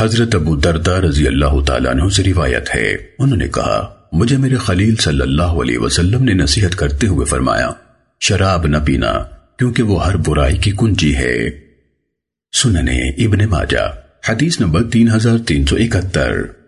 حضرت ابو دردہ رضی اللہ تعالیٰ عنہ سے روایت ہے۔ انہوں نے کہا، مجھے میرے خلیل صلی اللہ علیہ وسلم نے نصیحت کرتے ہوئے فرمایا، شراب نہ پینا، کیونکہ وہ ہر برائی کی کنجی ہے۔ سننے ابن ماجہ، حدیث نمبر تین ہزار تین سو اکہتر۔